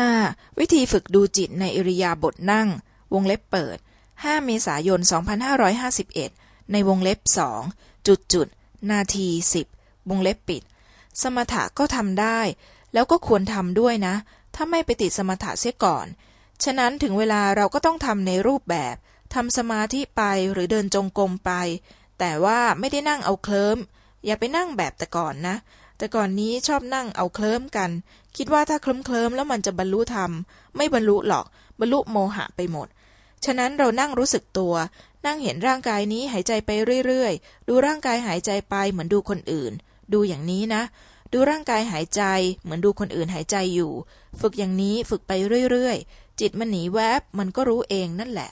5. วิธีฝึกดูจิตในอิริยาบถนั่ง วงเล็บเปิด 5 เมษายน 2551 ในวงเล็บสองจุดจุดนาทีสิบวงเล็บปิด สมถะก็ทำได้ แล้วก็ควรทำด้วยนะ ถ้าไม่ไปติดสมถะเสียก่อน ฉะนั้นถึงเวลาเราก็ต้องทำในรูปแบบทำสมาธิไปหรือเดินจงกรมไป แต่ว่าไม่ได้นั่งเอาเคลิ้มอย่าไปนั่งแบบแต่ก่อนนะ แต่ก่อนนี้ชอบนั่งเอาเคลิ้มกัน คิดว่าถ้าเคลิ้มเคลิ้มแล้วมันจะบรรลุธรรม ไม่บรรลุหรอก บรรลุโมหะไปหมด ฉะนั้นเรานั่งรู้สึกตัว นั่งเห็นร่างกายนี้หายใจไปเรื่อยๆ ดูร่างกายหายใจไปเหมือนดูคนอื่น ดูอย่างนี้นะ ดูร่างกายหายใจเหมือนดูคนอื่นหายใจอยู่ ฝึกอย่างนี้ฝึกไปเรื่อยๆ จิตมันหนีแวบมันก็รู้เองนั่นแหละ